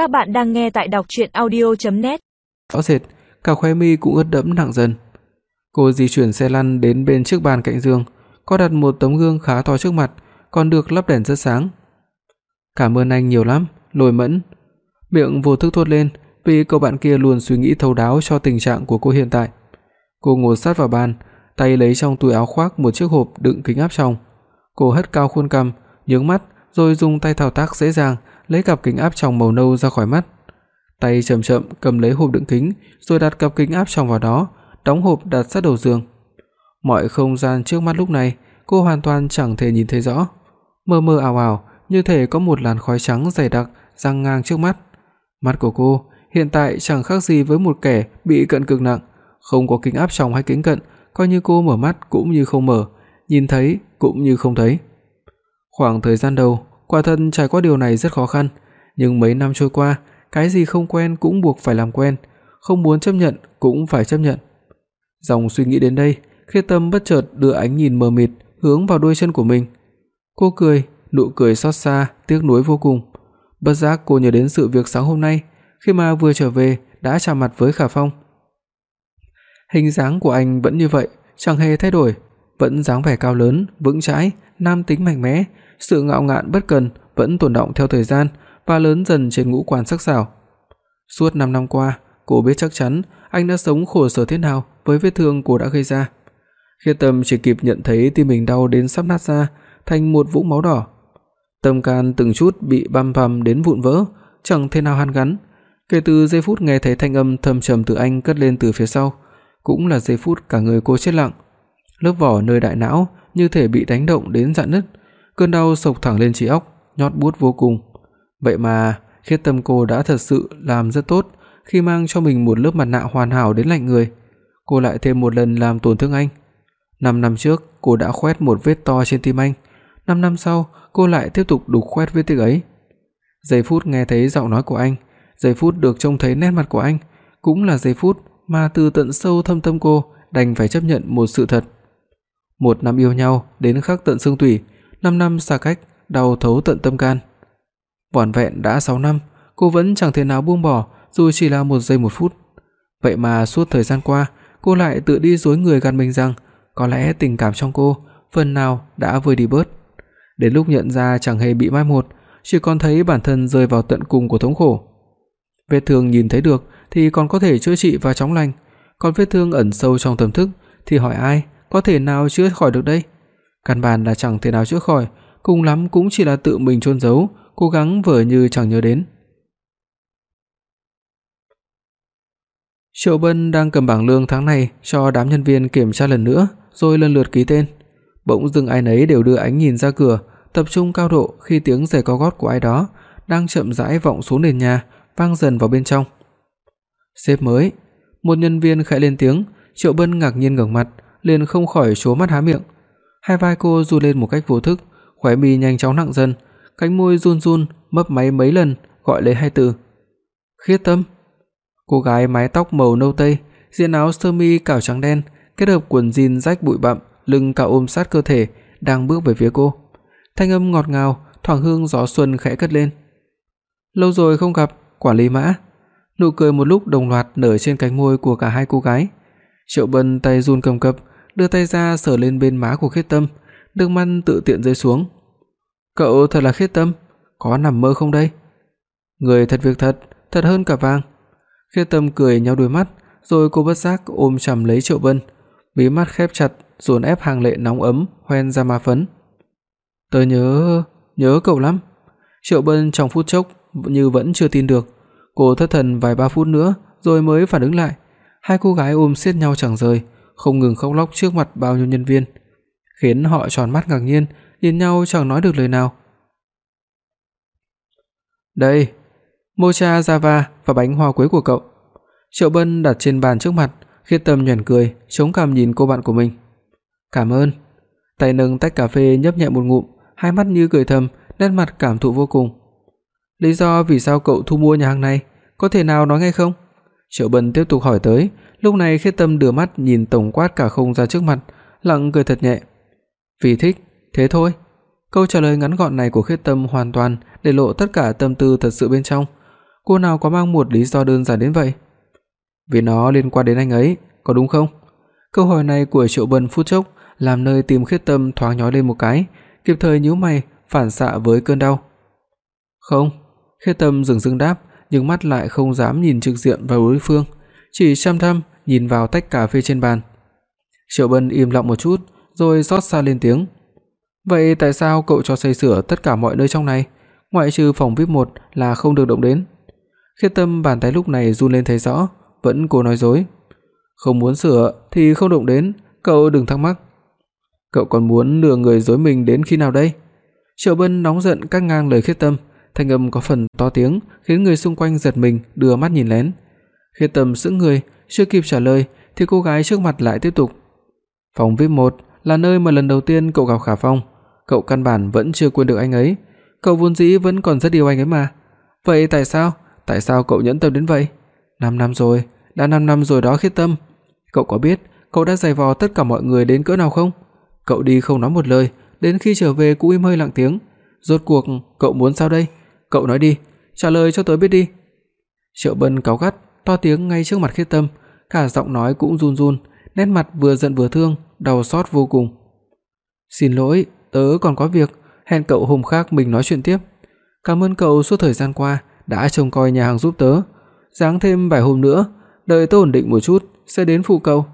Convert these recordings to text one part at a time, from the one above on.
Các bạn đang nghe tại đọc audio net Rõ rệt, cả khóe mi cũng ướt đẫm nặng dần. Cô di chuyển xe lăn đến bên chiếc bàn cạnh giường, có đặt một tấm gương khá to trước mặt, còn được lắp đèn rất sáng. "Cảm ơn anh nhiều lắm." Lôi Mẫn miệng vô thức thốt lên, vì cậu bạn kia luôn suy nghĩ thấu đáo cho tình trạng của cô hiện tại. Cô ngồi sát vào bàn, tay lấy trong túi áo khoác một chiếc hộp đựng kính áp tròng. Cô hất cao khuôn cằm, nhướng mắt rồi dùng tay thao tác dễ dàng lấy cặp kính áp tròng màu nâu ra khỏi mắt. Tay chậm chậm cầm lấy hộp đựng kính, rồi đặt cặp kính áp tròng vào đó, đóng hộp đặt sát đầu giường. Mọi không gian trước mắt lúc này, cô hoàn toàn chẳng thể nhìn thấy rõ, mơ mơ ảo ảo, như thể có một làn khói trắng dày đặc giăng ngang trước mắt. Mắt của cô hiện tại chẳng khác gì với một kẻ bị cận cực nặng, không có kính áp tròng hay kính cận, coi như cô mở mắt cũng như không mở, nhìn thấy cũng như không thấy. Khoảng thời gian đầu, quả thật trải qua điều này rất khó khăn, nhưng mấy năm trôi qua, cái gì không quen cũng buộc phải làm quen, không muốn chấp nhận cũng phải chấp nhận. Dòng suy nghĩ đến đây, Khê Tâm bất chợt đưa ánh nhìn mờ mịt hướng vào đôi chân của mình. Cô cười, nụ cười xót xa, tiếc nuối vô cùng. Bất giác cô nhớ đến sự việc sáng hôm nay, khi mà vừa trở về đã chạm mặt với Khả Phong. Hình dáng của anh vẫn như vậy, chẳng hề thay đổi, vẫn dáng vẻ cao lớn, vững chãi, nam tính mạnh mẽ, sự ngạo ngạn bất cần vẫn tồn đọng theo thời gian và lớn dần trên ngũ quan sắc sảo. Suốt 5 năm qua, cô biết chắc chắn anh đã sống khổ sở thế nào với vết thương cô đã gây ra. Khi Tâm chỉ kịp nhận thấy tim mình đau đến sắp nát ra, thành một vũng máu đỏ. Tâm can từng chút bị băm vằm đến vụn vỡ, chẳng thể nào hàn gắn. Kể từ giây phút nghe thấy thanh âm thầm trầm từ anh cất lên từ phía sau, cũng là giây phút cả người cô chết lặng. Lớp vỏ nơi đại não như thể bị đánh động đến rạn nứt, cơn đau sộc thẳng lên trí óc, nhót buốt vô cùng. Vậy mà, Khiết Tâm cô đã thật sự làm rất tốt khi mang cho mình một lớp mặt nạ hoàn hảo đến lạnh người. Cô lại thêm một lần làm tổn thương anh. 5 năm trước, cô đã khoét một vết to trên tim anh. 5 năm sau, cô lại tiếp tục đục khoét vết tích ấy. Giây phút nghe thấy giọng nói của anh, giây phút được trông thấy nét mặt của anh, cũng là giây phút mà từ tận sâu thâm tâm cô đành phải chấp nhận một sự thật. Một năm yêu nhau đến khắc tận xương tủy, 5 năm xa cách, đau thấu tận tâm can. Vỏn vẹn đã 6 năm, cô vẫn chẳng thể nào buông bỏ dù chỉ là một giây một phút. Vậy mà suốt thời gian qua, cô lại tự đi dối người gạt mình rằng có lẽ tình cảm trong cô phần nào đã vơi đi bớt. Đến lúc nhận ra chẳng hề bị mai một, chỉ còn thấy bản thân rơi vào tận cùng của thống khổ. Vết thương nhìn thấy được thì còn có thể chữa trị và chóng lành, còn vết thương ẩn sâu trong tâm thức thì hỏi ai có thể nào chữa khỏi được đây? Căn bản là chẳng thể nào chữa khỏi, cùng lắm cũng chỉ là tự mình chôn giấu, cố gắng vờ như chẳng nhớ đến. Triệu Bân đang cầm bảng lương tháng này cho đám nhân viên kiểm tra lần nữa, rồi lần lượt ký tên. Bỗng dưng ai nấy đều đưa ánh nhìn ra cửa, tập trung cao độ khi tiếng giày cao gót của ai đó đang chậm rãi vọng xuống nền nhà, vang dần vào bên trong. "Sếp mới." Một nhân viên khẽ lên tiếng, Triệu Bân ngạc nhiên ngẩng mặt, liền không khỏi trố mắt há miệng. Hai vai cô run lên một cách vô thức, khóe mi nhanh chóng nặng dần, cánh môi run run mấp máy mấy lần gọi lấy hai từ. "Khiết Tâm." Cô gái mái tóc màu nâu tây, diện áo sơ mi cào trắng đen, kết hợp quần jean rách bụi bặm, lưng cao ôm sát cơ thể, đang bước về phía cô. Thanh âm ngọt ngào, thoảng hương gió xuân khẽ cất lên. "Lâu rồi không gặp, quản lý Mã." Nụ cười một lúc đồng loạt nở trên cánh môi của cả hai cô gái. Triệu Bân tay run cầm cập, đưa tay ra sờ lên bên má của Khiết Tâm, nước mắt tự tiện rơi xuống. "Cậu thật là Khiết Tâm, có nằm mơ không đây?" "Người thật việc thật, thật hơn cả vàng." Khiết Tâm cười nhau đôi mắt, rồi cô bất giác ôm chầm lấy Triệu Bân, mí mắt khép chặt, dồn ép hàng lệ nóng ấm hoen ra má phấn. "Tớ nhớ, nhớ cậu lắm." Triệu Bân trong phút chốc như vẫn chưa tin được, cô thất thần vài ba phút nữa rồi mới phản ứng lại. Hai cô gái ôm siết nhau chẳng rời, không ngừng khóc lóc trước mặt bao nhiêu nhân viên, khiến họ tròn mắt ngạc nhiên, nhìn nhau chẳng nói được lời nào. "Đây, mocha java và bánh hoa quế của cậu." Triệu Bân đặt trên bàn trước mặt, Khiết Tâm nhuyễn cười, chống cằm nhìn cô bạn của mình. "Cảm ơn." Tay nâng tách cà phê nhấp nhẹ một ngụm, hai mắt như cười thầm, nét mặt cảm thụ vô cùng. "Lý do vì sao cậu thu mua nhà hàng này, có thể nào nói ngay không?" Triệu Bân tiếp tục hỏi tới, lúc này Khiết Tâm đưa mắt nhìn tổng quát cả không ra trước mặt, lặng cười thật nhẹ. "Vì thích, thế thôi." Câu trả lời ngắn gọn này của Khiết Tâm hoàn toàn để lộ tất cả tâm tư thật sự bên trong. Cô nào có mang một lý do đơn giản đến vậy? Vì nó liên quan đến anh ấy, có đúng không? Câu hỏi này của Triệu Bân phút chốc làm nơi tìm Khiết Tâm thoáng nhói lên một cái, kịp thời nhíu mày, phản xạ với cơn đau. "Không." Khiết Tâm dừng dưng đáp, nhưng mắt lại không dám nhìn trực diện vào đối phương, chỉ chăm chăm nhìn vào tách cà phê trên bàn. Triệu Bân im lặng một chút, rồi xót xa lên tiếng. "Vậy tại sao cậu cho xây sửa tất cả mọi nơi trong này, ngoại trừ phòng VIP 1 là không được động đến?" Khiết Tâm bàn tay lúc này run lên thấy rõ, vẫn cố nói dối. "Không muốn sửa thì không động đến, cậu đừng thắc mắc." "Cậu còn muốn lừa người dối mình đến khi nào đây?" Triệu Bân nóng giận cắt ngang lời Khiết Tâm, thanh âm có phần to tiếng, khiến người xung quanh giật mình đưa mắt nhìn lén. Khiết Tâm sững người, chưa kịp trả lời thì cô gái trước mặt lại tiếp tục. Phòng VIP 1 là nơi mà lần đầu tiên cậu gặp Khả Phong, cậu căn bản vẫn chưa quên được anh ấy, cậu vốn dĩ vẫn còn rất yêu anh ấy mà. Vậy tại sao? Tại sao cậu nhẫn tâm đến vậy? 5 năm rồi, đã 5 năm rồi đó Khiết Tâm. Cậu có biết cậu đã giày vò tất cả mọi người đến cỡ nào không? Cậu đi không nói một lời, đến khi trở về cũng im hơi lặng tiếng. Rốt cuộc cậu muốn sao đây? Cậu nói đi, trả lời cho tớ biết đi." Triệu Bân cáu gắt, to tiếng ngay trước mặt Khiết Tâm, cả giọng nói cũng run run, nét mặt vừa giận vừa thương, đau xót vô cùng. "Xin lỗi, tớ còn có việc, hẹn cậu hôm khác mình nói chuyện tiếp. Cảm ơn cậu suốt thời gian qua đã trông coi nhà hàng giúp tớ, giáng thêm vài hôm nữa, đợi tớ ổn định một chút sẽ đến phụ cậu."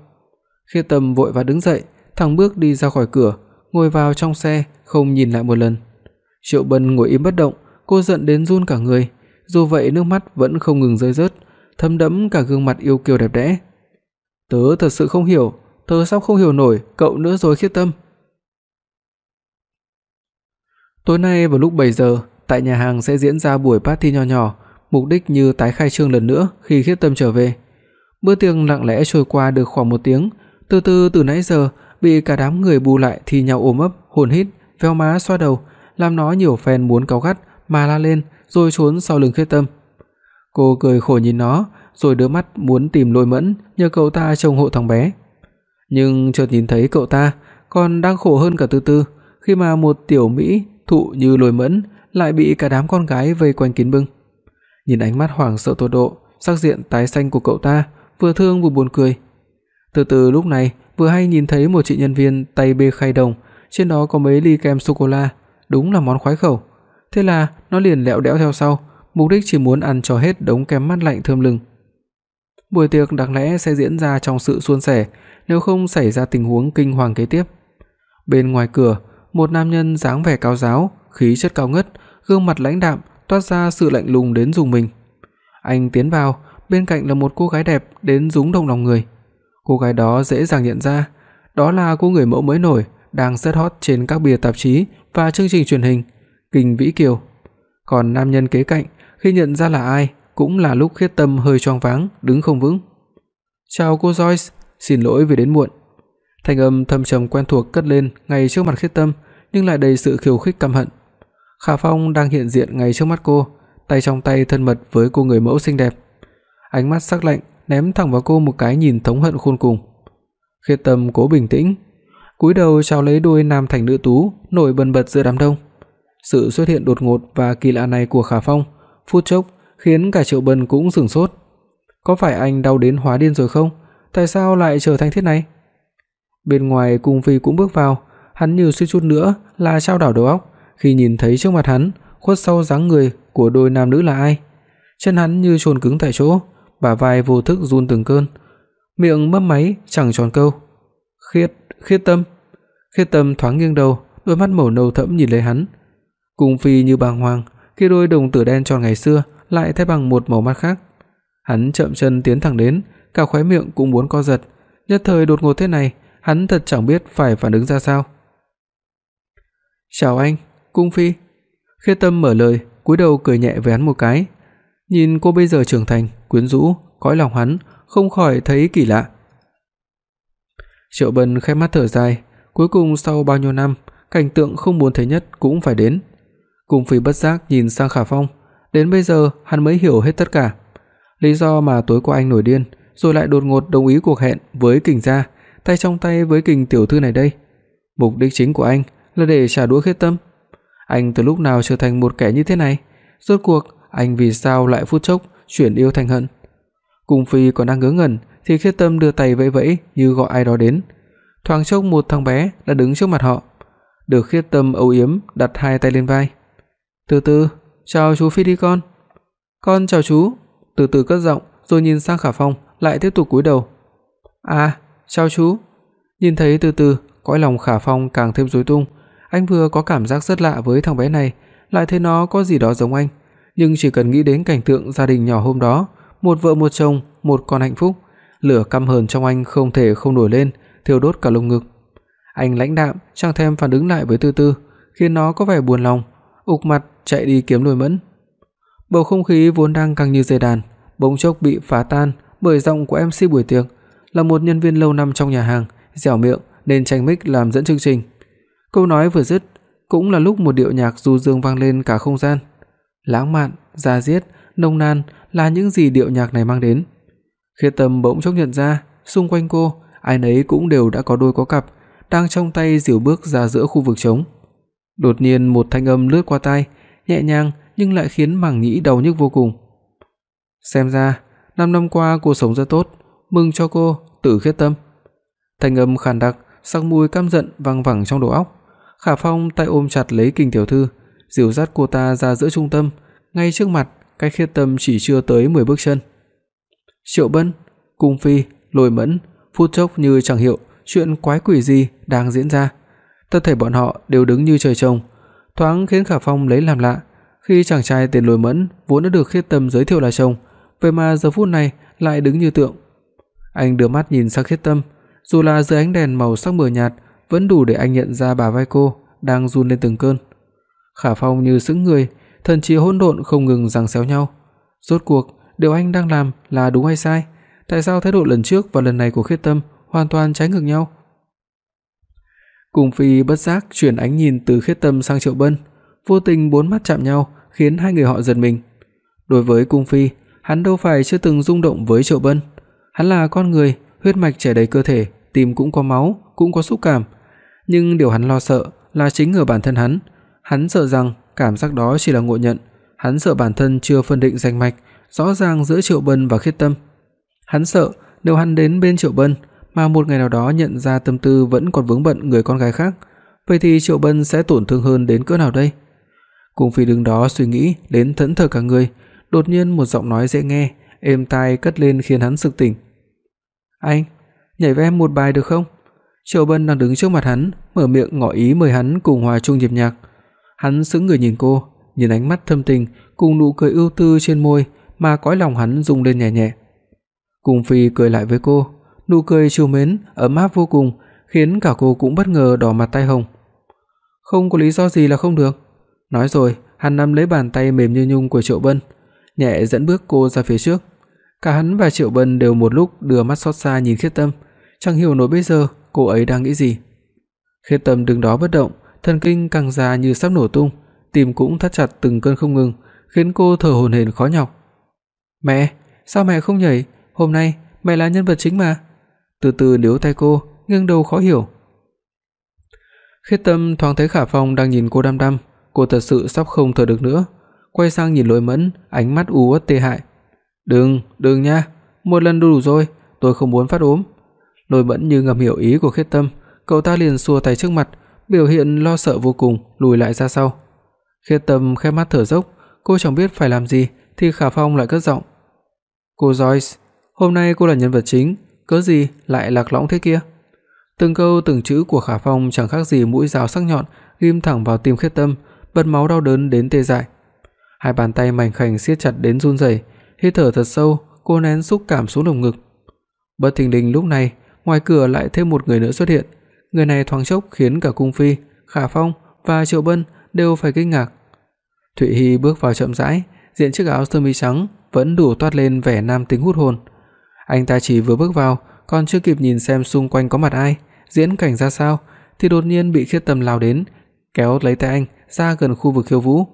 Khiết Tâm vội vã đứng dậy, thẳng bước đi ra khỏi cửa, ngồi vào trong xe, không nhìn lại một lần. Triệu Bân ngồi im bất động, cô giận đến run cả người, dù vậy nước mắt vẫn không ngừng rơi rớt, thấm đẫm cả gương mặt yêu kiều đẹp đẽ. Tớ thật sự không hiểu, tớ sắp không hiểu nổi cậu nữa rồi Khiết Tâm. Tối nay vào lúc 7 giờ, tại nhà hàng sẽ diễn ra buổi party nho nhỏ, mục đích như tái khai trương lần nữa khi Khiết Tâm trở về. Bữa tiệc lặng lẽ trôi qua được khoảng 1 tiếng, từ từ từ nãy giờ bị cả đám người bù lại thì nhau ôm ấp, hôn hít, véo má xoa đầu, làm nó nhiều phen muốn cáu gắt mà la lên rồi trốn sau lưng khuyết Tâm. Cô cười khổ nhìn nó, rồi đưa mắt muốn tìm Lôi Mẫn nhờ cậu ta trông hộ thằng bé. Nhưng chợt nhìn thấy cậu ta còn đang khổ hơn cả Tư Tư, khi mà một tiểu mỹ thụ như Lôi Mẫn lại bị cả đám con gái vây quanh kín bưng. Nhìn ánh mắt hoảng sợ tột độ, sắc diện tái xanh của cậu ta, vừa thương vừa buồn cười. Từ từ lúc này, vừa hay nhìn thấy một chị nhân viên tay bê khay đồng, trên đó có mấy ly kem sô cô la, đúng là món khoái khẩu. Thế là nó liền lẹo đẽo theo sau, mục đích chỉ muốn ăn cho hết đống kem mát lạnh thơm lừng. Buổi tiệc đáng lẽ sẽ diễn ra trong sự suôn sẻ, nếu không xảy ra tình huống kinh hoàng kế tiếp. Bên ngoài cửa, một nam nhân dáng vẻ cao giáo, khí chất cao ngất, gương mặt lãnh đạm, toát ra sự lạnh lùng đến rùng mình. Anh tiến vào, bên cạnh là một cô gái đẹp đến rúng động lòng người. Cô gái đó dễ dàng nhận ra, đó là cô người mẫu mới nổi đang rất hot trên các bìa tạp chí và chương trình truyền hình, Kình Vĩ Kiều. Còn nam nhân kế cạnh khi nhận ra là ai, cũng là lúc Khiết Tâm hơi choáng váng, đứng không vững. "Chào cô Joyce, xin lỗi vì đến muộn." Thanh âm thâm trầm quen thuộc cất lên ngay trước mặt Khiết Tâm, nhưng lại đầy sự khiêu khích căm hận. Khả Phong đang hiện diện ngay trước mắt cô, tay trong tay thân mật với cô người mẫu xinh đẹp. Ánh mắt sắc lạnh ném thẳng vào cô một cái nhìn thống hận khôn cùng. Khiết Tâm cố bình tĩnh, cúi đầu chào lấy đôi nam thành nữ tú nổi bần bật giữa đám đông. Sự xuất hiện đột ngột và kỳ lạ này của Khả Phong, phút chốc khiến cả Triệu Bân cũng sửng sốt. Có phải anh đau đến hóa điên rồi không? Tại sao lại trở thành thế này? Bên ngoài Cung Phi cũng bước vào, hắn như suy chút nữa là trao đảo đầu óc khi nhìn thấy trước mặt hắn, khuất sau dáng người của đôi nam nữ là ai. Chân hắn như chồn cứng tại chỗ, bả vai vô thức run từng cơn, miệng mấp máy chẳng tròn câu. "Khiết, Khiết Tâm." Khiết Tâm thoáng nghiêng đầu, đôi mắt màu nâu thẫm nhìn lấy hắn. Cung Phi như bàng hoàng, khi đôi đồng tử đen tròn ngày xưa lại thay bằng một màu mắt khác. Hắn chậm chân tiến thẳng đến, cả khóe miệng cũng muốn co giật, nhất thời đột ngột thế này, hắn thật chẳng biết phải phản ứng ra sao. "Chào anh, Cung Phi." Khê Tâm mở lời, cúi đầu cười nhẹ với hắn một cái. Nhìn cô bây giờ trưởng thành, quyến rũ, cõi lòng hắn không khỏi thấy kỳ lạ. Triệu Bân khẽ mắt thở dài, cuối cùng sau bao nhiêu năm, cảnh tượng không muốn thấy nhất cũng phải đến. Cung Phi bất giác nhìn sang Khả Phong, đến bây giờ hắn mới hiểu hết tất cả. Lý do mà tối qua anh nổi điên, rồi lại đột ngột đồng ý cuộc hẹn với Kình gia, tay trong tay với Kình tiểu thư này đây. Mục đích chính của anh là để trả đũa Khiết Tâm. Anh từ lúc nào trở thành một kẻ như thế này? Rốt cuộc anh vì sao lại phút chốc chuyển yêu thành hận? Cung Phi còn đang ngớ ngẩn thì Khiết Tâm đưa tay vẫy vẫy như gọi ai đó đến. Thoáng chốc một thằng bé đã đứng trước mặt họ. Được Khiết Tâm âu yếm đặt hai tay lên vai. "Từ từ, chào chú Phi đi con." "Con chào chú." Từ từ cất giọng rồi nhìn sang Khả Phong, lại tiếp tục cúi đầu. "À, chào chú." Nhìn thấy Từ từ, cõi lòng Khả Phong càng thêm rối tung, anh vừa có cảm giác rất lạ với thằng bé này, lại thấy nó có gì đó giống anh, nhưng chỉ cần nghĩ đến cảnh tượng gia đình nhỏ hôm đó, một vợ một chồng, một con hạnh phúc, lửa căm hờn trong anh không thể không nổi lên, thiêu đốt cả lồng ngực. Anh lãnh đạm, chẳng thèm phản ứng lại với Tư Tư, khiến nó có vẻ buồn lòng, ục mặt chạy đi kiếm Lôi Mẫn. Bầu không khí vốn đang căng như dây đàn, bỗng chốc bị phá tan bởi giọng của MC buổi tiệc, là một nhân viên lâu năm trong nhà hàng, dẻo miệng nên tranh mic làm dẫn chương trình. Câu nói vừa dứt, cũng là lúc một điệu nhạc du dương vang lên cả không gian. Lãng mạn, da diết, nồng nàn là những gì điệu nhạc này mang đến. Khiết Tâm bỗng chốc nhận ra, xung quanh cô, ai nấy cũng đều đã có đôi có cặp, đang trong tay dìu bước ra giữa khu vực trống. Đột nhiên một thanh âm lướt qua tai, nhẹ nhàng nhưng lại khiến màng nhĩ đau nhức vô cùng. Xem ra, 5 năm qua cô sống rất tốt, mừng cho cô, Tử Khiết Tâm. Thanh âm khàn đặc, sắc mùi căm giận vang vẳng trong đầu óc. Khả Phong tay ôm chặt lấy Kình tiểu thư, dìu dắt cô ta ra giữa trung tâm, ngay trước mặt, cách Khiết Tâm chỉ chưa tới 10 bước chân. Triệu Bân, Cung Phi, Lôi Mẫn, phút chốc như chẳng hiểu chuyện quái quỷ gì đang diễn ra. Tất thể bọn họ đều đứng như trời trồng, thoáng khiến Khả Phong lấy làm lạ, khi chàng trai tên Lôi Mẫn vốn đã được Khiết Tâm giới thiệu là chồng, vậy mà giờ phút này lại đứng như tượng. Anh đưa mắt nhìn sang Khiết Tâm, dù là dưới ánh đèn màu sắc mờ nhạt, vẫn đủ để anh nhận ra bà vai cô đang run lên từng cơn. Khả Phong như sững người, thần trí hỗn độn không ngừng giằng xéo nhau. Rốt cuộc, điều anh đang làm là đúng hay sai? Tại sao thái độ lần trước và lần này của Khiết Tâm hoàn toàn trái ngược nhau? Cung Phi bất giác chuyển ánh nhìn từ Khiết Tâm sang Triệu Bân, vô tình bốn mắt chạm nhau, khiến hai người họ giật mình. Đối với Cung Phi, hắn đâu phải chưa từng rung động với Triệu Bân, hắn là con người, huyết mạch chảy đầy cơ thể, tim cũng có máu, cũng có xúc cảm, nhưng điều hắn lo sợ là chính ở bản thân hắn, hắn sợ rằng cảm giác đó chỉ là ngộ nhận, hắn sợ bản thân chưa phân định ranh mạch rõ ràng giữa Triệu Bân và Khiết Tâm. Hắn sợ nếu hắn đến bên Triệu Bân mà một ngày nào đó nhận ra tâm tư vẫn còn vướng bận người con gái khác, vậy thì Triệu Bân sẽ tổn thương hơn đến cỡ nào đây? Cung Phi đứng đó suy nghĩ đến thẫn thờ cả người, đột nhiên một giọng nói dễ nghe, êm tai cất lên khiến hắn sực tỉnh. "Anh, nhảy với em một bài được không?" Triệu Bân đang đứng trước mặt hắn, mở miệng ngỏ ý mời hắn cùng hòa chung nhịp nhạc. Hắn sững người nhìn cô, nhìn ánh mắt thâm tình cùng nụ cười ưu tư trên môi mà cõi lòng hắn rung lên nhẹ nhẹ. Cung Phi cười lại với cô, nụ cười trìu mến, ấm áp vô cùng, khiến cả cô cũng bất ngờ đỏ mặt tai hồng. Không có lý do gì là không được. Nói rồi, hắn nắm lấy bàn tay mềm như nhung của Triệu Bân, nhẹ dẫn bước cô ra phía trước. Cả hắn và Triệu Bân đều một lúc đưa mắt xót xa nhìn Khiết Tâm, chẳng hiểu nổi bây giờ cô ấy đang nghĩ gì. Khiết Tâm đứng đó bất động, thần kinh căng ra như sắp nổ tung, tim cũng thắt chặt từng cơn không ngừng, khiến cô thở hổn hển khó nhọc. "Mẹ, sao mẹ không nhảy? Hôm nay mẹ là nhân vật chính mà." Từ từ liếu tay cô, nghiêng đầu khó hiểu. Khiết Tâm thoáng thấy Khả Phong đang nhìn cô đăm đăm, cô thật sự sắp không thở được nữa, quay sang nhìn Lôi Mẫn, ánh mắt u uất tê hại. "Đừng, đừng nha, một lần đủ rồi, tôi không muốn phát ốm." Lôi Mẫn như ngầm hiểu ý của Khiết Tâm, cậu ta liền xua tay trước mặt, biểu hiện lo sợ vô cùng, lùi lại ra sau. Khiết Tâm khép mắt thở dốc, cô chẳng biết phải làm gì thì Khả Phong lại cất giọng. "Cô Joyce, hôm nay cô là nhân vật chính, cớ gì lại lạc lõng thế kia?" Từng câu từng chữ của Khả Phong chẳng khác gì mũi dao sắc nhọn ghim thẳng vào tim Khiết Tâm, bật máu đau đớn đến tê dại. Hai bàn tay mảnh khảnh siết chặt đến run rẩy, hít thở thật sâu, cô nén xúc cảm xuống lồng ngực. Bất thình lình lúc này, ngoài cửa lại thêm một người nữa xuất hiện. Người này thoáng chốc khiến cả cung phi, Khả Phong và Triệu Bân đều phải kinh ngạc. Thụy Hi bước vào chậm rãi, diện chiếc áo sơ mi trắng vẫn đủ toát lên vẻ nam tính hút hồn. Anh ta chỉ vừa bước vào, còn chưa kịp nhìn xem xung quanh có mặt ai, diễn cảnh ra sao thì đột nhiên bị Khiết Tâm lao đến, kéo lấy tay anh ra gần khu vực khiêu vũ.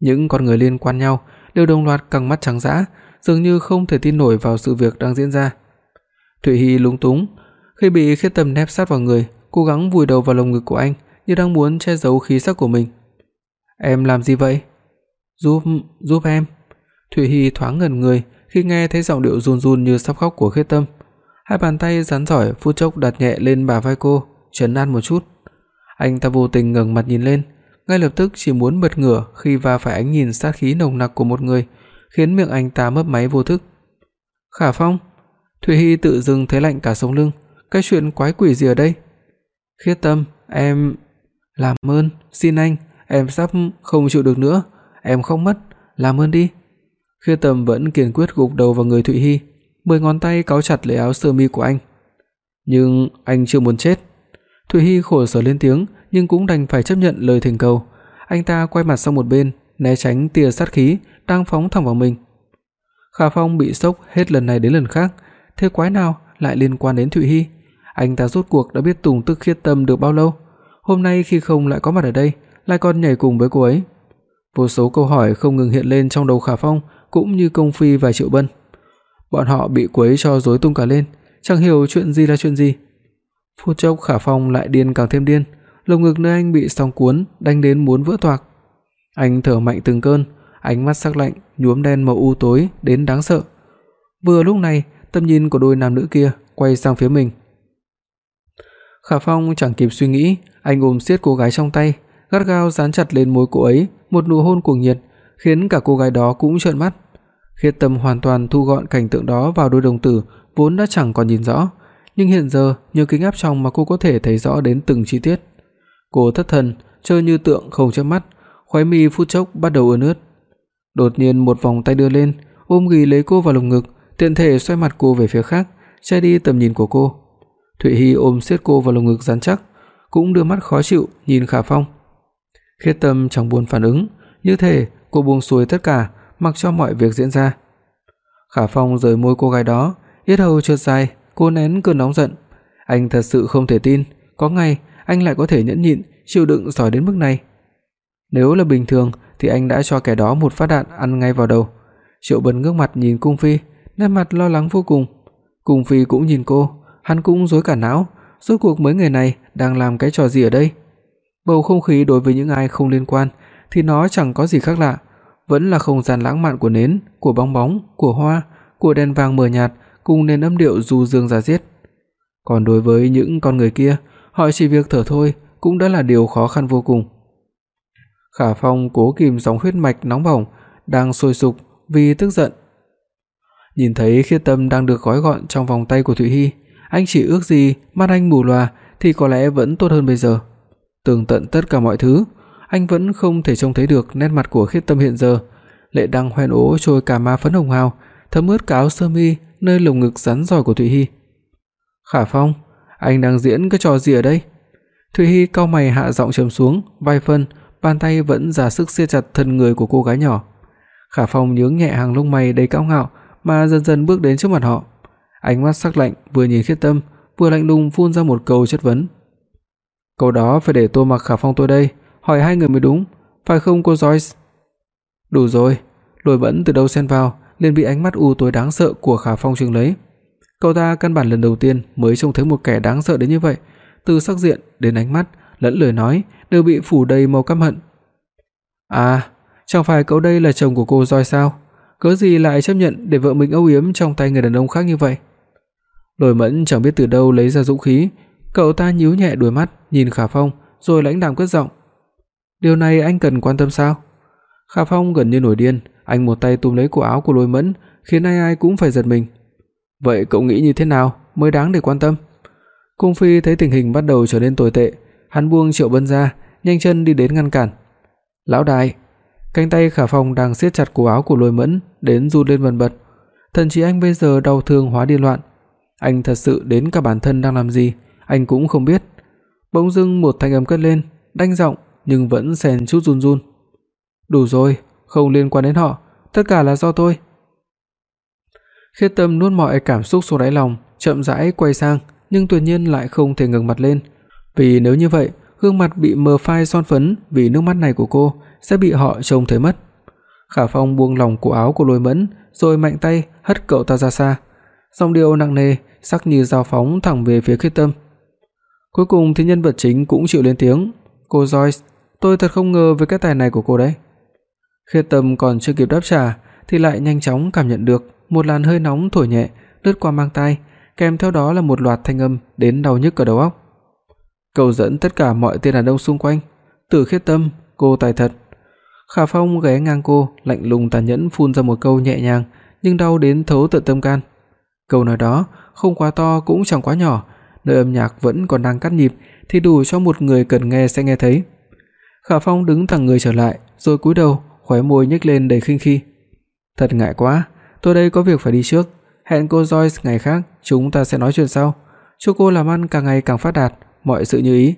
Những con người liên quan nhau đều đồng loạt căng mắt trắng dã, dường như không thể tin nổi vào sự việc đang diễn ra. Thụy Hi lúng túng, khi bị Khiết Tâm nép sát vào người, cố gắng vùi đầu vào lồng ngực của anh, như đang muốn che giấu khí sắc của mình. "Em làm gì vậy?" "Giúp, giúp em." Thủy Hi thoáng ngẩn người khi nghe thấy giọng điệu run run như sắp khóc của Khê Tâm. Hai bàn tay rắn giỏi phút chốc đặt nhẹ lên bả vai cô, trấn an một chút. Anh ta vô tình ngẩng mặt nhìn lên, ngay lập tức chỉ muốn bật ngửa khi va phải ánh nhìn sát khí nồng nặc của một người, khiến miệng anh ta mấp máy vô thức. "Khả Phong?" Thủy Hi tự dưng thấy lạnh cả sống lưng, cái chuyện quái quỷ gì ở đây? Khiết Tâm, em làm ơn, xin anh, em sắp không chịu được nữa, em không mất, làm ơn đi. Khiết Tâm vẫn kiên quyết gục đầu vào người Thụy Hi, mười ngón tay cáu chặt lấy áo sơ mi của anh. Nhưng anh chưa muốn chết. Thụy Hi khổ sở lên tiếng, nhưng cũng đành phải chấp nhận lời thỉnh cầu. Anh ta quay mặt sang một bên, né tránh tia sát khí đang phóng thẳng vào mình. Khả Phong bị sốc hết lần này đến lần khác, thế quái nào lại liên quan đến Thụy Hi? Anh ta rốt cuộc đã biết Tùng Tức Khiết Tâm được bao lâu? Hôm nay khi không lại có mặt ở đây, lại còn nhảy cùng với cô ấy. Vô số câu hỏi không ngừng hiện lên trong đầu Khả Phong, cũng như Công Phi và Triệu Bân. Bọn họ bị quấy cho rối tung cả lên, chẳng hiểu chuyện gì là chuyện gì. Phút chốc Khả Phong lại điên càng thêm điên, lồng ngực nơi anh bị sóng cuốn đánh đến muốn vỡ toạc. Anh thở mạnh từng cơn, ánh mắt sắc lạnh, nhuốm đen màu u tối đến đáng sợ. Vừa lúc này, tầm nhìn của đôi nam nữ kia quay sang phía mình. Khả Phong chẳng kịp suy nghĩ, anh ôm siết cô gái trong tay, gắt gao dán chặt lên môi cô ấy, một nụ hôn cuồng nhiệt, khiến cả cô gái đó cũng trợn mắt. Khiết Tâm hoàn toàn thu gọn cảnh tượng đó vào đôi đồng tử vốn đã chẳng còn nhìn rõ, nhưng hiện giờ nhờ kính áp tròng mà cô có thể thấy rõ đến từng chi tiết. Cô thất thần, chơi như tượng không chớp mắt, khóe mi phút chốc bắt đầu ươn ướt. Đột nhiên một vòng tay đưa lên, ôm ghì lấy cô vào lồng ngực, tiện thể xoay mặt cô về phía khác, che đi tầm nhìn của cô. Thụy Hi ôm siết cô vào lồng ngực rắn chắc, cũng đưa mắt khó chịu nhìn Khả Phong. Khiết Tâm chẳng buồn phản ứng, như thể cô buông xuôi tất cả, mặc cho mọi việc diễn ra. Khả Phong rời môi cô gái đó, yết hầu trượt dài, cô nén cơn nóng giận. Anh thật sự không thể tin, có ngày anh lại có thể nhẫn nhịn, chịu đựng giỏi đến mức này. Nếu là bình thường thì anh đã cho kẻ đó một phát đạn ăn ngay vào đầu. Triệu Bân ngước mặt nhìn Cung Phi, nét mặt lo lắng vô cùng. Cung Phi cũng nhìn cô, hắn cũng rối cả não, rốt cuộc mấy người này đang làm cái trò gì ở đây? Bầu không khí đối với những ai không liên quan thì nó chẳng có gì khác lạ, vẫn là không gian lãng mạn của nến, của bong bóng, của hoa, của đèn vàng mờ nhạt cùng nền âm điệu du dương ra diết. Còn đối với những con người kia, họ chỉ việc thở thôi cũng đã là điều khó khăn vô cùng. Khả Phong cố kìm dòng huyết mạch nóng bỏng đang sôi sục vì tức giận. Nhìn thấy Khiết Tâm đang được gói gọn trong vòng tay của Thụy Hi, anh chỉ ước gì mắt anh mù lòa thì có lẽ vẫn tốt hơn bây giờ. Tường tận tất cả mọi thứ, anh vẫn không thể trông thấy được nét mặt của Khiết Tâm hiện giờ. Lệ đang hoen ố trôi cả má phấn hồng hào, thấm ướt cả áo sơ mi nơi lồng ngực rắn giỏi của Thụy Hi. "Khả Phong, anh đang diễn cái trò gì ở đây?" Thụy Hi cau mày hạ giọng trầm xuống, vài phân, bàn tay vẫn ra sức siết chặt thân người của cô gái nhỏ. Khả Phong nhướng nhẹ hàng lông mày đầy cao ngạo mà dần dần bước đến trước mặt họ. Ánh mắt sắc lạnh vừa nhìn Khiết Tâm, vừa lạnh lùng phun ra một câu chất vấn. Câu đó phải để Tô Mặc Khả Phong tôi đây, hỏi hai người mới đúng, phải không cô Joyce? Đủ rồi, Lôi Bẫn từ đâu xen vào, liền bị ánh mắt u tối đáng sợ của Khả Phong trừng lấy. Cậu ta căn bản lần đầu tiên mới trông thấy một kẻ đáng sợ đến như vậy, từ sắc diện đến ánh mắt lẫn lời nói đều bị phủ đầy màu căm hận. À, chẳng phải cậu đây là chồng của cô Joy sao? Cớ gì lại chấp nhận để vợ mình âu yếm trong tay người đàn ông khác như vậy? Lôi Mẫn chẳng biết từ đâu lấy ra dũng khí, cậu ta nhíu nhẹ đôi mắt, nhìn Khả Phong, rồi lãnh đạm cất giọng. "Điều này anh cần quan tâm sao?" Khả Phong gần như nổi điên, anh một tay túm lấy cổ áo của Lôi Mẫn, khiến ai ai cũng phải giật mình. "Vậy cậu nghĩ như thế nào mới đáng để quan tâm?" Cung Phi thấy tình hình bắt đầu trở nên tồi tệ, hắn buông Triệu Bân ra, nhanh chân đi đến ngăn cản. "Lão đại!" Cánh tay Khả Phong đang siết chặt cổ áo của Lôi Mẫn đến run lên bần bật. Thần trí anh bây giờ đau thương hóa điên loạn, anh thật sự đến cả bản thân đang làm gì, anh cũng không biết. Bỗng dưng một thanh âm cất lên, đanh giọng nhưng vẫn xen chút run run. "Đủ rồi, không liên quan đến họ, tất cả là do tôi." Khiết Tâm nuốt mọi cảm xúc xuống đáy lòng, chậm rãi quay sang, nhưng tuyệt nhiên lại không thể ngẩng mặt lên, vì nếu như vậy, gương mặt bị mờ phai son phấn vì nước mắt này của cô sẽ bị họ trông thấy mất. Khả Phong buông lỏng cổ áo của Lôi Mẫn, rồi mạnh tay hất cậu ta ra xa. song điệu nặng nề, sắc như dao phóng thẳng về phía Khiết Tâm. Cuối cùng thì nhân vật chính cũng chịu lên tiếng, "Cô Joyce, tôi thật không ngờ với cái tài này của cô đấy." Khiết Tâm còn chưa kịp đáp trả thì lại nhanh chóng cảm nhận được một làn hơi nóng thổi nhẹ lướt qua mang tai, kèm theo đó là một loạt thanh âm đến đau nhức cả đầu óc. Cầu dẫn tất cả mọi tên đàn ông xung quanh, Tử Khiết Tâm, cô tài thật. Khả Phong ghé ngang cô, lạnh lùng tàn nhẫn phun ra một câu nhẹ nhàng nhưng đau đến thấu tận tâm can. Câu nói đó không quá to cũng chẳng quá nhỏ, nơi âm nhạc vẫn còn đang cắt nhịp thì đủ cho một người cần nghe sẽ nghe thấy. Khả Phong đứng thẳng người trở lại, rồi cúi đầu, khóe môi nhếch lên đầy khinh khi. Thật ngại quá, tôi đây có việc phải đi trước, hẹn cô Joyce ngày khác, chúng ta sẽ nói chuyện sau. Chúc cô làm ăn càng ngày càng phát đạt, mọi sự như ý.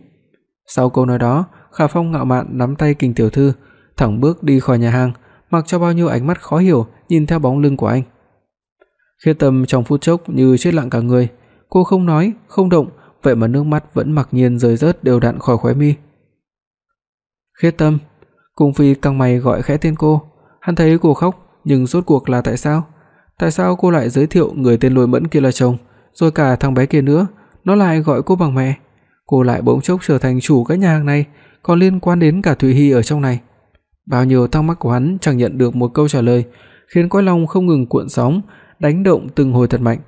Sau câu nói đó, Khả Phong ngạo mạn nắm tay Kình tiểu thư, thẳng bước đi khỏi nhà hàng, mặc cho bao nhiêu ánh mắt khó hiểu nhìn theo bóng lưng của anh. Khiết Tâm trong phút chốc như chết lặng cả người, cô không nói, không động, vậy mà nước mắt vẫn mặc nhiên rơi rớt đều đặn khỏi khóe mi. Khiết Tâm, Cung Phi căng mày gọi khẽ tên cô, hắn thấy cô khóc, nhưng rốt cuộc là tại sao? Tại sao cô lại giới thiệu người tên Lôi Mẫn kia là chồng, rồi cả thằng bé kia nữa, nó lại gọi cô bằng mẹ? Cô lại bỗng chốc trở thành chủ cái nhà hàng này, còn liên quan đến cả Thụy Hi ở trong này. Bao nhiêu thắc mắc của hắn chẳng nhận được một câu trả lời, khiến cõi lòng không ngừng cuộn sóng, đánh động từng hồi thật mạnh.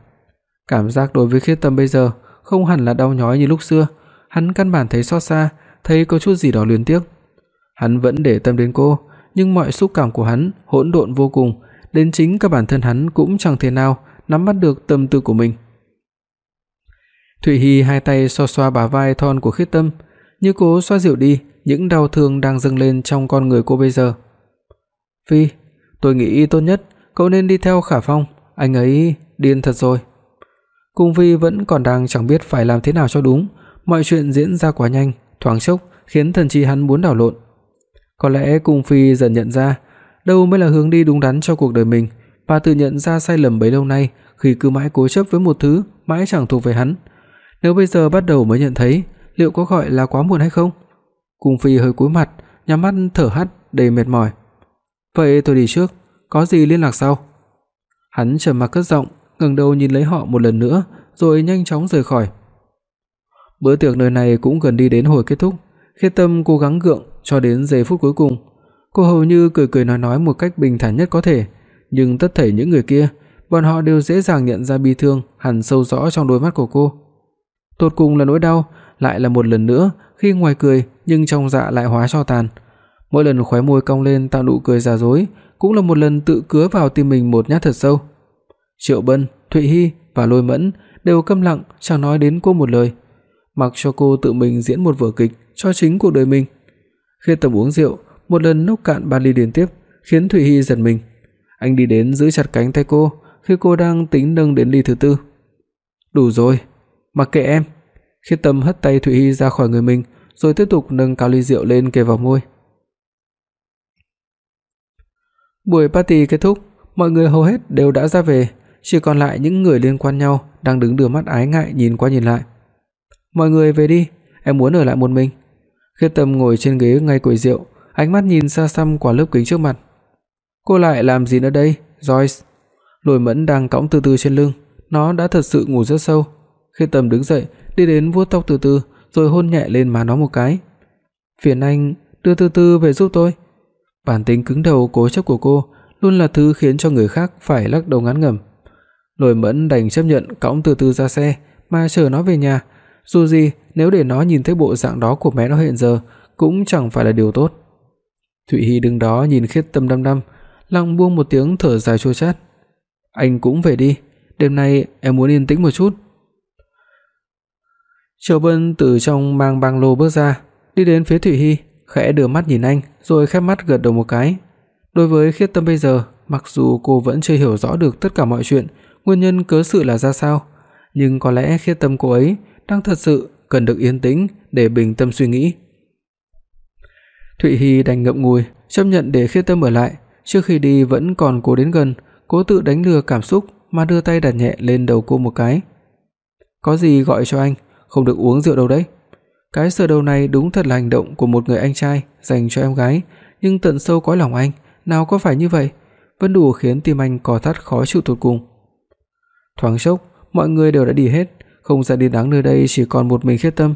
Cảm giác đối với Khiết Tâm bây giờ không hẳn là đau nhói như lúc xưa, hắn căn bản thấy xót xa, thấy có chút gì đó luyến tiếc. Hắn vẫn để tâm đến cô, nhưng mọi xúc cảm của hắn hỗn độn vô cùng, đến chính cả bản thân hắn cũng chẳng thể nào nắm bắt được tâm tư của mình. Thụy Hi hai tay xoa xoa bả vai thon của Khiết Tâm, như cố xoa dịu đi những đau thương đang dâng lên trong con người cô bây giờ. "Phi, tôi nghĩ tốt nhất cậu nên đi theo Khả Phong, anh ấy điên thật rồi." Cung Vi vẫn còn đang chẳng biết phải làm thế nào cho đúng, mọi chuyện diễn ra quá nhanh, thoáng chốc khiến thần trí hắn muốn đảo lộn. Có lẽ Cung Phi dần nhận ra đâu mới là hướng đi đúng đắn cho cuộc đời mình, và tự nhận ra sai lầm bấy lâu nay khi cứ mãi cố chấp với một thứ mãi chẳng thuộc về hắn. Nếu bây giờ bắt đầu mới nhận thấy, liệu có gọi là quá muộn hay không? Cung Phi hơi cúi mặt, nhắm mắt thở hắt đầy mệt mỏi. "Vậy tôi đi trước, có gì liên lạc sau?" Hắn trầm mặc cất giọng, ngẩng đầu nhìn lấy họ một lần nữa, rồi nhanh chóng rời khỏi. Bữa tiệc nơi này cũng gần đi đến hồi kết thúc, Khiết Tâm cố gắng gượng cho đến giây phút cuối cùng. Cô hầu như cười cười nói nói một cách bình thản nhất có thể, nhưng tất thảy những người kia, bọn họ đều dễ dàng nhận ra bi thương hằn sâu rõ trong đôi mắt của cô. Tột cùng là nỗi đau, lại là một lần nữa khi ngoài cười nhưng trong dạ lại hóa cho tàn. Mỗi lần khóe môi cong lên tạo nụ cười giả dối, cũng là một lần tự cứa vào tim mình một nhát thật sâu. Triệu Bân, Thụy Hi và Lôi Mẫn đều câm lặng chẳng nói đến cô một lời, mặc cho cô tự mình diễn một vở kịch cho chính cuộc đời mình. Khi tầm uống rượu, một lần nốc cạn ba ly liên tiếp, khiến Thụy Hi giật mình. Anh đi đến giữ chặt cánh tay cô khi cô đang tính nâng đến ly thứ tư. "Đủ rồi, mặc kệ em." Khi Tâm hất tay Thụy Hi ra khỏi người mình, rồi tiếp tục nâng cao ly rượu lên kề vào môi. Buổi party kết thúc, mọi người hầu hết đều đã ra về, chỉ còn lại những người liên quan nhau đang đứng đưa mắt ái ngại nhìn qua nhìn lại. "Mọi người về đi, em muốn ở lại một mình." Khiết Tâm ngồi trên ghế ngay quầy rượu, ánh mắt nhìn xa xăm qua lớp kính trước mặt. "Cô lại làm gì nữa đây, Joyce?" Lôi Mẫn đang cõng từ từ trên lưng, nó đã thật sự ngủ rất sâu. Khiết Tâm đứng dậy, đi đến vuốt tóc từ từ, rồi hôn nhẹ lên má nó một cái. "Phiền anh đưa Từ Từ về giúp tôi." Bản tính cứng đầu cố chấp của cô luôn là thứ khiến cho người khác phải lắc đầu ngán ngẩm. Lôi Mẫn đành chấp nhận cõng Từ Từ ra xe mà chở nó về nhà, dù gì nếu để nó nhìn thấy bộ dạng đó của mẹ nó hiện giờ cũng chẳng phải là điều tốt. Thụy Hi đứng đó nhìn Khiết Tâm đăm đăm, lặng buông một tiếng thở dài chua chát. "Anh cũng về đi, đêm nay em muốn yên tĩnh một chút." Triệu Vân từ trong mang băng lô bước ra, đi đến phía Thụy Hi, khẽ đưa mắt nhìn anh, rồi khép mắt gật đầu một cái. Đối với Khiết Tâm bây giờ, mặc dù cô vẫn chưa hiểu rõ được tất cả mọi chuyện, nguyên nhân cớ sự là ra sao, nhưng có lẽ Khiết Tâm cô ấy đang thật sự cần được yên tĩnh để bình tâm suy nghĩ. Thụy Hi đành ngậm ngùi, chấp nhận để Khiết Tâm ở lại, trước khi đi vẫn còn cố đến gần, cố tự đánh lừa cảm xúc mà đưa tay đặt nhẹ lên đầu cô một cái. "Có gì gọi cho anh, không được uống rượu đâu đấy." Cái sờ đầu này đúng thật là hành động của một người anh trai dành cho em gái, nhưng tận sâu cõi lòng anh, nào có phải như vậy, vẫn đủ khiến tim anh cò thắt khó chịu tột cùng. Thoáng chốc, mọi người đều đã đi hết, không gian đi đáng nơi đây chỉ còn một mình Khiết Tâm.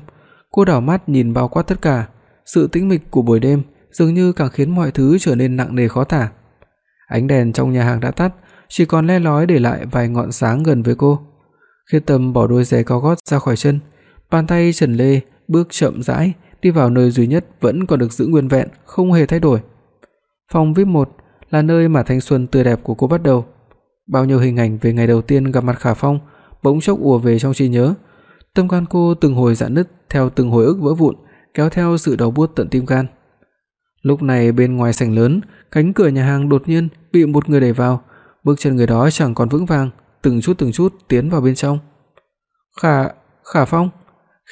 Cô đảo mắt nhìn bao quát tất cả, sự tĩnh mịch của buổi đêm dường như càng khiến mọi thứ trở nên nặng nề khó tả. Ánh đèn trong nhà hàng đã tắt, chỉ còn le lói để lại vài ngọn sáng gần với cô. Khiết Tâm bỏ đôi giày cao gót ra khỏi chân, bàn tay trần lê bước chậm rãi đi vào nơi duy nhất vẫn còn được giữ nguyên vẹn, không hề thay đổi. Phòng VIP 1 là nơi mà thanh xuân tươi đẹp của cô bắt đầu. Bao nhiêu hình ảnh về ngày đầu tiên gặp mặt Khả Phong bỗng chốc ùa về trong trí nhớ. Tâm can cô từng hồi rạn nứt theo từng hồi ức vỡ vụn, kéo theo sự đau buốt tận tim gan. Lúc này bên ngoài sảnh lớn, cánh cửa nhà hàng đột nhiên bị một người đẩy vào, bước chân người đó chẳng còn vững vàng, từng chút từng chút tiến vào bên trong. "Khả, Khả Phong."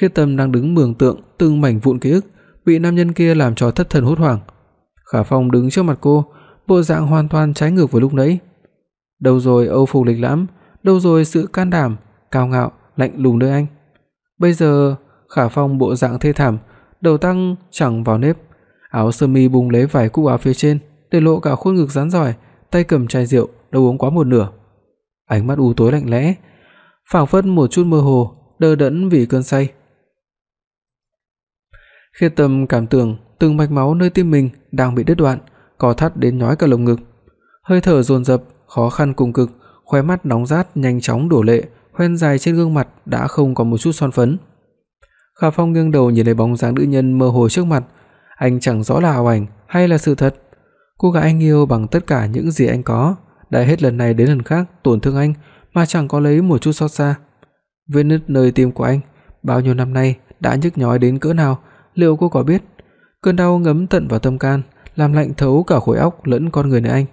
Khiết Tâm đang đứng mường tượng từng mảnh vụn ký ức bị nam nhân kia làm cho thất thần hốt hoảng. Khả Phong đứng trước mặt cô, bộ dạng hoàn toàn trái ngược với lúc nãy. Đâu rồi Âu phục lịch lãm, đâu rồi sự can đảm, cao ngạo, lạnh lùng nơi anh. Bây giờ, Khả Phong bộ dạng thê thảm, đầu tăng chẳng vào nếp, áo sơ mi bung lấy vài cúc áo phía trên, để lộ cả khuôn ngực rắn rỏi, tay cầm chai rượu, đã uống quá một nửa. Ánh mắt u tối lạnh lẽ, phảng phất một chút mơ hồ, đờ đẫn vì cơn say. khi Tâm cảm tưởng từng mạch máu nơi tim mình đang bị đứt đoạn, co thắt đến nhói cả lồng ngực. Hơi thở dồn dập, khó khăn cùng cực, khóe mắt nóng rát nhanh chóng đổ lệ, hoen dài trên gương mặt đã không còn một chút son phấn. Khả Phong nghiêng đầu nhìn lấy bóng dáng nữ nhân mơ hồ trước mặt, anh chẳng rõ là ảo ảnh hay là sự thật. Cô gái anh yêu bằng tất cả những gì anh có, đã hết lần này đến lần khác tổn thương anh mà chẳng có lấy một chút xót xa. Vết nứt nơi tim của anh bao nhiêu năm nay đã nhức nhói đến cỡ nào, liệu cô có biết? Cơn đau ngấm tận vào tâm can, làm lạnh thấu cả khối óc lẫn con người này anh.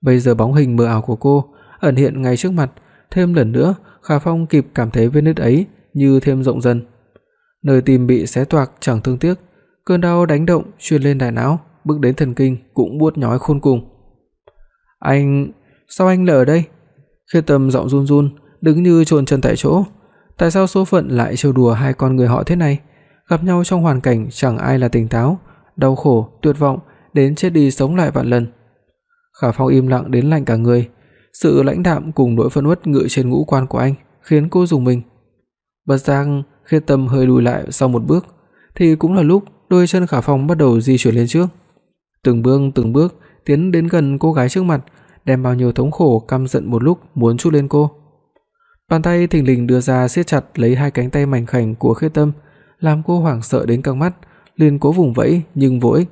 Bây giờ bóng hình mờ ảo của cô ẩn hiện ngay trước mặt, thêm lần nữa, Khả Phong kịp cảm thấy vết nứt ấy như thêm rộng dần. Nơi tim bị xé toạc chẳng thương tiếc, cơn đau đánh động truyền lên đại não, bước đến thần kinh cũng buốt nhói khôn cùng. "Anh, sao anh lại ở đây?" Khiết Tâm giọng run run, đứng như chôn chân tại chỗ. Tại sao số phận lại trêu đùa hai con người họ thế này? Gặp nhau trong hoàn cảnh chẳng ai là tỉnh táo, đau khổ, tuyệt vọng đến chết đi sống lại vạn lần. Khả Phong im lặng đến lạnh cả người, sự lãnh đạm cùng nỗi phẫn uất ngự trên ngũ quan của anh khiến cô rùng mình. Bất giác, khi Tâm hơi lùi lại sau một bước, thì cũng là lúc đôi chân Khả Phong bắt đầu di chuyển lên trước. Từng bước từng bước tiến đến gần cô gái trước mặt, đem bao nhiêu thống khổ căm giận một lúc muốn trút lên cô. Bàn tay thình lình đưa ra siết chặt lấy hai cánh tay mảnh khảnh của Khê Tâm, làm cô hoảng sợ đến căng mắt, liền cố vùng vẫy nhưng vô ích.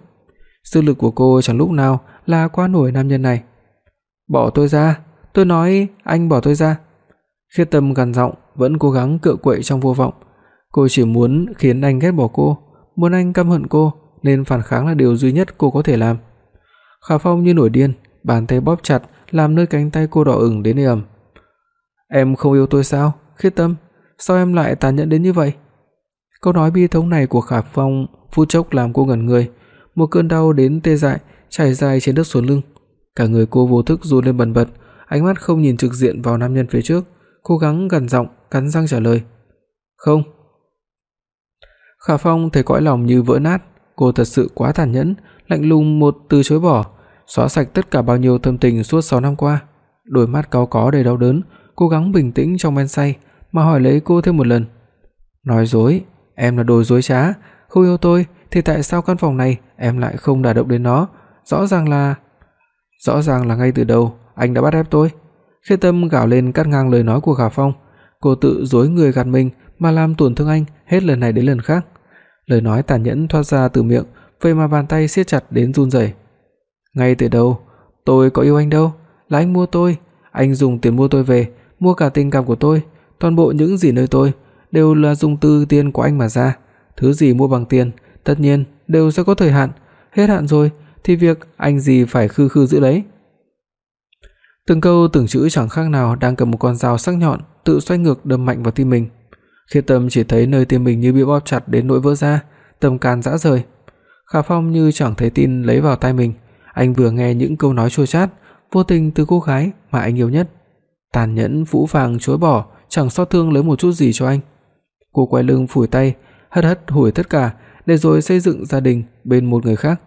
Sức lực của cô chẳng lúc nào là qua nổi nam nhân này. "Bỏ tôi ra, tôi nói anh bỏ tôi ra." Khiết Tâm gằn giọng, vẫn cố gắng cựa quậy trong vô vọng. Cô chỉ muốn khiến anh ghét bỏ cô, muốn anh căm hận cô, nên phản kháng là điều duy nhất cô có thể làm. Khả Phong như nổi điên, bàn tay bóp chặt làm nơi cánh tay cô đỏ ửng đến ẩm. "Em không yêu tôi sao? Khiết Tâm, sao em lại tàn nhẫn đến như vậy?" Câu nói bi thống này của Khả Phong phút chốc làm cô ngẩn người, một cơn đau đến tê dại trải dài trên đất xuống lưng. Cả người cô vô thức run lên bần bật, ánh mắt không nhìn trực diện vào nam nhân phía trước, cố gắng gần giọng, cắn răng trả lời. "Không." Khả Phong thấy cõi lòng như vỡ nát, cô thật sự quá tàn nhẫn, lạnh lùng một từ chối bỏ, xóa sạch tất cả bao nhiêu thâm tình suốt 6 năm qua. Đôi mắt cáu có đầy đau đớn, cố gắng bình tĩnh trong men say mà hỏi lấy cô thêm một lần. "Nói dối, em là đồ dối trá, không yêu tôi thì tại sao căn phòng này em lại không đả động đến nó? Rõ ràng là rõ ràng là ngay từ đầu anh đã bắt ép tôi." Khê Tâm gào lên cắt ngang lời nói của Khả Phong, cô tự dối người gạt mình mà làm tổn thương anh hết lần này đến lần khác. Lời nói tàn nhẫn thoát ra từ miệng, vậy mà bàn tay siết chặt đến run rẩy. Ngay từ đầu, tôi có yêu anh đâu, là anh mua tôi, anh dùng tiền mua tôi về, mua cả tình cảm của tôi, toàn bộ những gì nơi tôi đều là dùng tư tiền của anh mà ra, thứ gì mua bằng tiền, tất nhiên đều sẽ có thời hạn, hết hạn rồi thì việc anh gì phải khư khư giữ lấy. Từng câu từng chữ chẳng khác nào đang cầm một con dao sắc nhọn tự xoay ngược đâm mạnh vào tim mình. Khiết Tâm chỉ thấy nơi tim mình như bị bóp chặt đến nỗi vỡ ra, tâm can rã rời. Khả Phong như chẳng thấy tin lấy vào tai mình, anh vừa nghe những câu nói chua chát, vô tình từ cô gái mà anh yêu nhất, tàn nhẫn phũ phàng chối bỏ, chẳng xót thương lấy một chút gì cho anh. Cô quay lưng phủi tay, hất hất hủi tất cả để rồi xây dựng gia đình bên một người khác,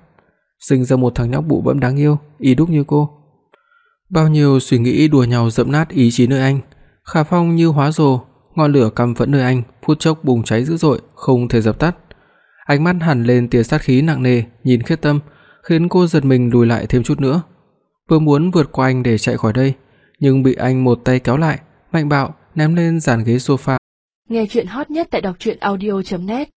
sinh ra một thằng nhóc bụ bẫm đáng yêu, y đúc như cô. Bao nhiêu suy nghĩ đùa nhau dẫm nát ý chí nơi anh, Khả Phong như hóa rồ, ngọn lửa căm phẫn nơi anh phút chốc bùng cháy dữ dội, không thể dập tắt. Ánh mắt hằn lên tia sát khí nặng nề nhìn Khiết Tâm, khiến cô giật mình lùi lại thêm chút nữa. vừa muốn vượt qua anh để chạy khỏi đây, nhưng bị anh một tay kéo lại, mạnh bạo ném lên dàn ghế sofa. Nghe truyện hot nhất tại doctruyenaudio.net